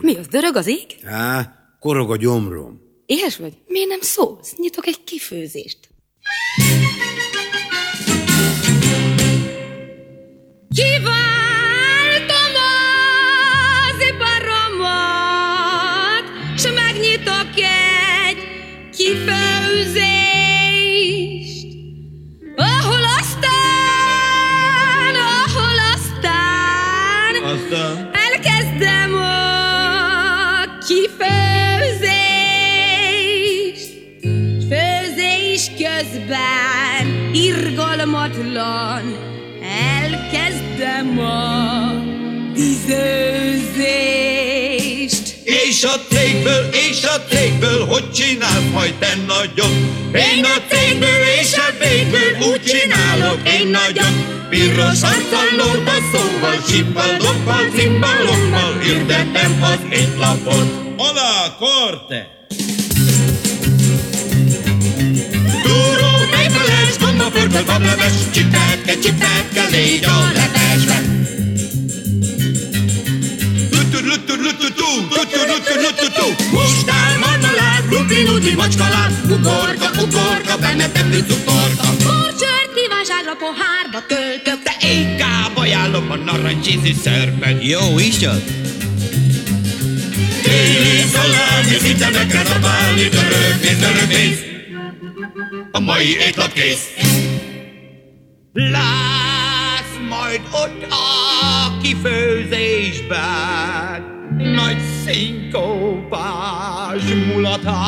Mi az, dörög az ég? Á, korog a gyomrom. Éhes vagy? Miért nem szólsz? Nyitok egy kifőzést. Kiváltom az iparomat, s megnyitok egy kifőzést, ahol aztán, ahol aztán, Aztán? Közben irgalmatlan elkezdem a tüzőzést. És a cégből, és a cégből, hogy csinálsz majd te nagyon? Én a cégből és a végből úgy csinálok én nagyon. Piros arccal, lóta szóval, csippal, doppal, cimbalommal hirdetem az étlapot. Alá, korte! Pörkölt, bableves, csipetke, csipetke, légy a levesbe. Lutur, lutur, lutur-tú, lutur, lutur, lutur-tú. Mustár, marmalád, rupli, nudli, macskalád, ugorka, ugorka, benne tepű cukorka. Borcsört kívánságra pohárba töltök, De inkább ajánlom a narancsízű szörpet. Jó, iszonyat? Téli szalámi, szinte meg kell dobálni, dörögnéz, dörögnéz. A mai étlap kész. Látsz majd ott a kifőzésben nagy szinkópás mulatás.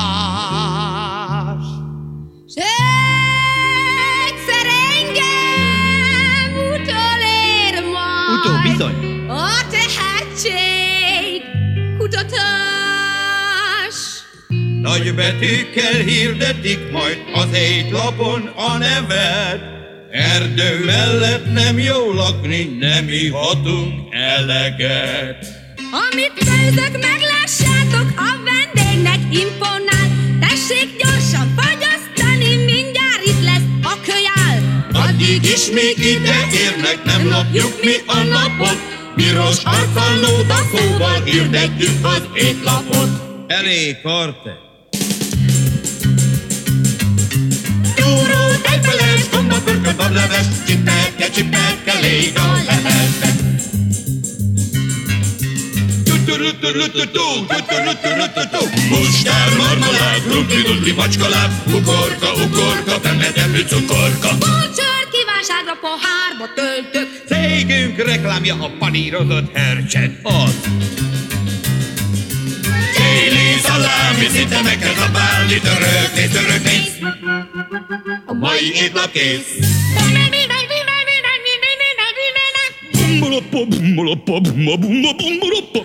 egyszer engem utolér majd. Utó, bizony. A tehetség kutatás. Nagy betűkkel hirdetik majd az étlapon a nevet. Erdő mellett nem jó lakni, nem ihatunk eleget. Amit főzök, meglássátok, a vendégnek imponál. Tessék gyorsan fagyasztani, mindjárt itt lesz a kölyál. Addig is még ide érnek, nem lopjuk mi a napot. Piros arccal nóta szóval hirdetjük az étlapot. Elég, korte. Pörkölt, bableves, csipetke, csipetke, légy a tuturutturututú. Mustár, marmalád, krumpli, dudli, macskaláb, ukorka, ukorka, bemedemű cukorka. Borcsört kívánságra pohárba töltök, Cégünk reklámja a panírozott hercset. Az. Téli szalámi, szinte meg kell zabálni, töröknéz, töröknéz. A mai étlap kész. Bumboloppa, bumboloppa, bumboloppa.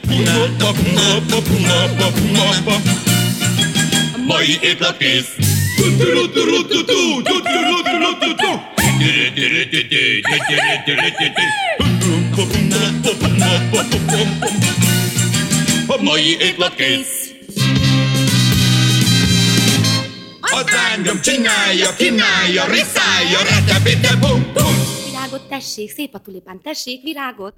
A mai étlap kész. Az ángom csinálja, kínálja, riszálja, retebite, bum, bum. Virágot tessék, szép a tulipán, tessék, virágot.